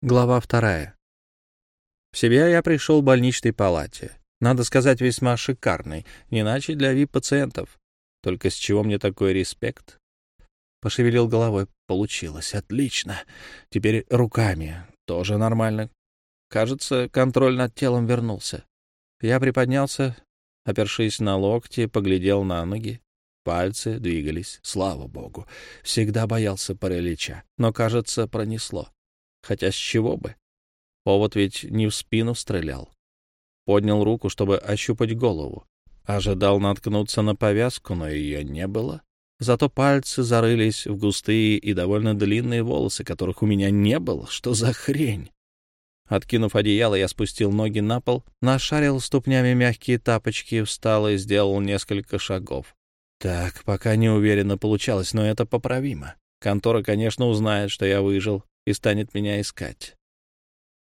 Глава вторая. В себя я пришел в больничной палате. Надо сказать, весьма шикарный, не иначе для вип-пациентов. Только с чего мне такой респект? Пошевелил головой. Получилось. Отлично. Теперь руками. Тоже нормально. Кажется, контроль над телом вернулся. Я приподнялся, опершись на локти, поглядел на ноги. Пальцы двигались, слава богу. Всегда боялся паралича, но, кажется, пронесло. Хотя с чего бы? Повод ведь не в спину стрелял. Поднял руку, чтобы ощупать голову. Ожидал наткнуться на повязку, но ее не было. Зато пальцы зарылись в густые и довольно длинные волосы, которых у меня не было. Что за хрень? Откинув одеяло, я спустил ноги на пол, нашарил ступнями мягкие тапочки, встал и сделал несколько шагов. Так, пока не уверенно получалось, но это поправимо. Контора, конечно, узнает, что я выжил, и станет меня искать.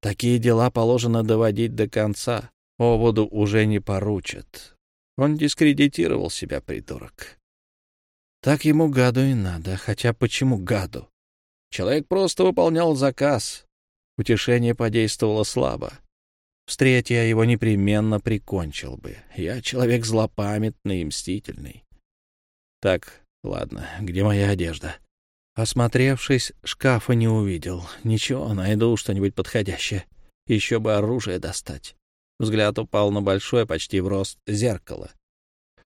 Такие дела положено доводить до конца. Оводу уже не поручат. Он дискредитировал себя, придурок. Так ему гаду и надо. Хотя почему гаду? Человек просто выполнял заказ. Утешение подействовало слабо. Встреть я его непременно прикончил бы. Я человек злопамятный и мстительный. Так, ладно, где моя одежда? Осмотревшись, шкафа не увидел. Ничего, найду что-нибудь подходящее. Еще бы оружие достать. Взгляд упал на большое, почти в рост, зеркало.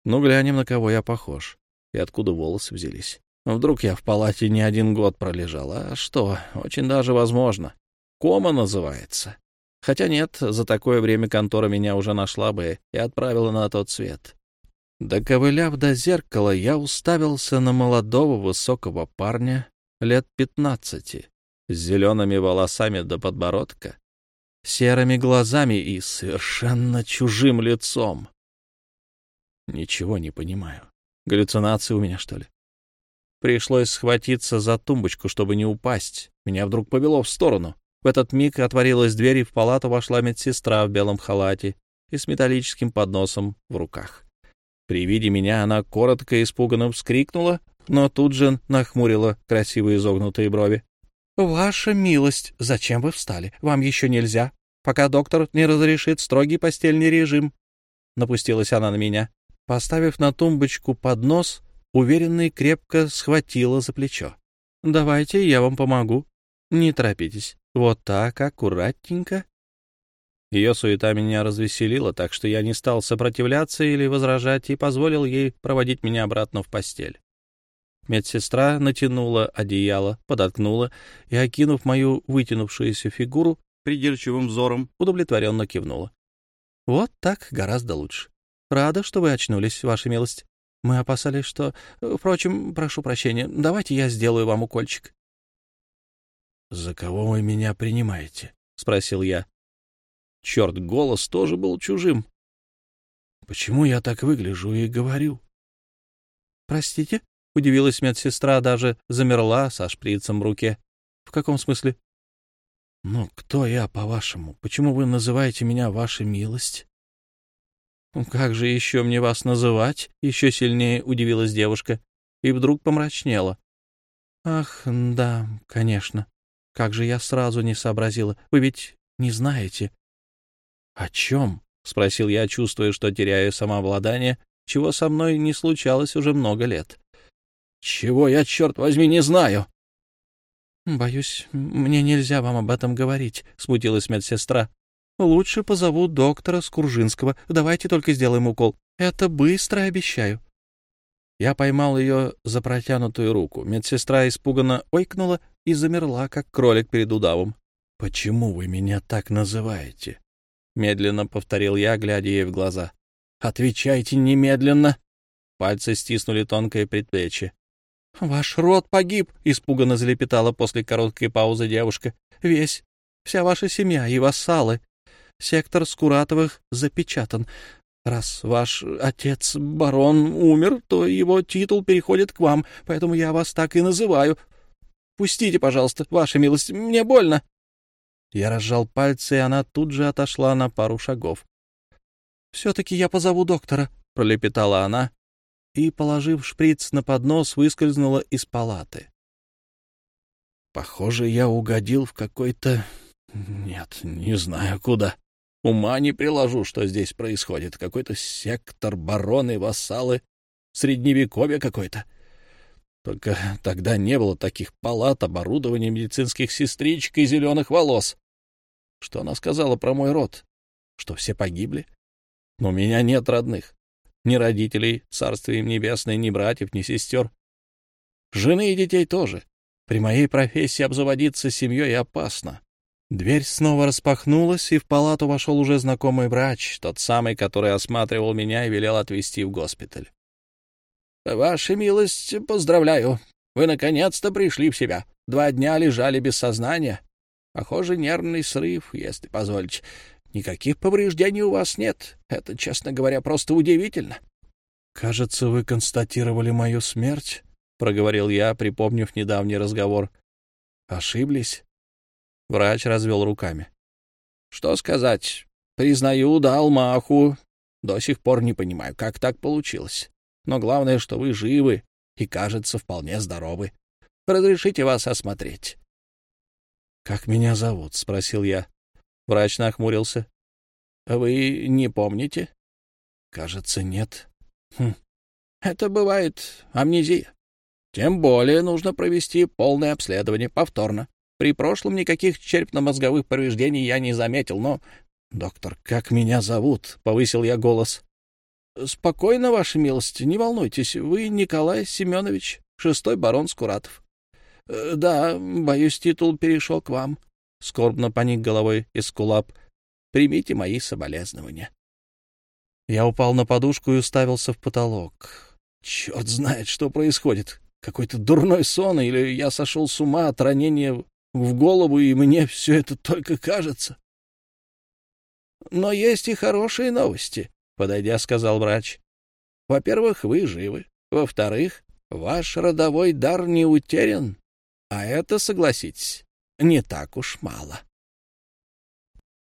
Ну, глянем, на кого я похож. И откуда волосы взялись. Вдруг я в палате не один год пролежал. А что, очень даже возможно. Кома называется. Хотя нет, за такое время контора меня уже нашла бы и отправила на тот свет. Доковыляв до зеркала, я уставился на молодого высокого парня лет пятнадцати, с зелеными волосами до подбородка, серыми глазами и совершенно чужим лицом. Ничего не понимаю. Галлюцинации у меня, что ли? Пришлось схватиться за тумбочку, чтобы не упасть. Меня вдруг повело в сторону. В этот миг отворилась дверь, и в палату вошла медсестра в белом халате и с металлическим подносом в руках. При виде меня она коротко испуганно вскрикнула, но тут же нахмурила красивые изогнутые брови. — Ваша милость, зачем вы встали? Вам еще нельзя, пока доктор не разрешит строгий постельный режим. Напустилась она на меня. Поставив на тумбочку поднос, уверенно и крепко схватила за плечо. — Давайте я вам помогу. Не торопитесь. Вот так, аккуратненько. Ее суета меня развеселила, так что я не стал сопротивляться или возражать и позволил ей проводить меня обратно в постель. Медсестра натянула одеяло, подоткнула и, окинув мою вытянувшуюся фигуру, придирчивым взором удовлетворенно кивнула. — Вот так гораздо лучше. Рада, что вы очнулись, ваша милость. Мы опасались, что... Впрочем, прошу прощения, давайте я сделаю вам укольчик. — За кого вы меня принимаете? — спросил я. Черт, голос тоже был чужим. Почему я так выгляжу и говорю? Простите? Удивилась медсестра, даже замерла со шприцем в руке. В каком смысле? Ну, кто я, по-вашему? Почему вы называете меня ваша милость? Как же еще мне вас называть? Еще сильнее удивилась девушка и вдруг помрачнела. Ах, да, конечно. Как же я сразу не сообразила. Вы ведь не знаете. «О чем?» — спросил я, чувствуя, что теряю самообладание, чего со мной не случалось уже много лет. «Чего я, черт возьми, не знаю?» «Боюсь, мне нельзя вам об этом говорить», — смутилась медсестра. «Лучше позову доктора Скуржинского. Давайте только сделаем укол. Это быстро, обещаю». Я поймал ее за протянутую руку. Медсестра испуганно ойкнула и замерла, как кролик перед удавом. «Почему вы меня так называете?» — медленно повторил я, глядя ей в глаза. «Отвечайте немедленно!» Пальцы стиснули тонкое предплечье. «Ваш род погиб!» — испуганно залепетала после короткой паузы девушка. «Весь, вся ваша семья и вассалы. Сектор Скуратовых запечатан. Раз ваш отец, барон, умер, то его титул переходит к вам, поэтому я вас так и называю. Пустите, пожалуйста, ваша милость, мне больно!» Я разжал пальцы, и она тут же отошла на пару шагов. — Все-таки я позову доктора, — пролепетала она, и, положив шприц на поднос, выскользнула из палаты. Похоже, я угодил в какой-то Нет, не знаю куда. Ума не приложу, что здесь происходит. Какой-то сектор, бароны, вассалы, средневековье какое-то. Только тогда не было таких палат, оборудования медицинских сестричек и зеленых волос. Что она сказала про мой род? Что все погибли? Но у меня нет родных. Ни родителей, царствие им небесное, ни братьев, ни сестер. Жены и детей тоже. При моей профессии обзаводиться семьей опасно. Дверь снова распахнулась, и в палату вошел уже знакомый врач, тот самый, который осматривал меня и велел отвезти в госпиталь. — Ваша милость, поздравляю. Вы наконец-то пришли в себя. Два дня лежали без сознания. Похоже, нервный срыв, если позволите. Никаких повреждений у вас нет. Это, честно говоря, просто удивительно. — Кажется, вы констатировали мою смерть, — проговорил я, припомнив недавний разговор. — Ошиблись? Врач развел руками. — Что сказать? Признаю, дал маху. До сих пор не понимаю, как так получилось. Но главное, что вы живы и, кажется, вполне здоровы. Разрешите вас осмотреть. — Как меня зовут? — спросил я. Врач нахмурился. — Вы не помните? — Кажется, нет. Хм. Это бывает амнезия. Тем более нужно провести полное обследование повторно. При прошлом никаких черепно-мозговых повреждений я не заметил, но... — Доктор, как меня зовут? — повысил я голос. — Спокойно, ваша милость, не волнуйтесь. Вы Николай Семенович, шестой барон Скуратов. Э, — Да, боюсь, титул перешел к вам. — скорбно поник головой Эскулап. — Примите мои соболезнования. Я упал на подушку и уставился в потолок. Черт знает, что происходит. Какой-то дурной сон, или я сошел с ума от ранения в голову, и мне все это только кажется. — Но есть и хорошие новости, — подойдя, сказал врач. — Во-первых, вы живы. Во-вторых, ваш родовой дар не утерян. А это, согласитесь, не так уж мало.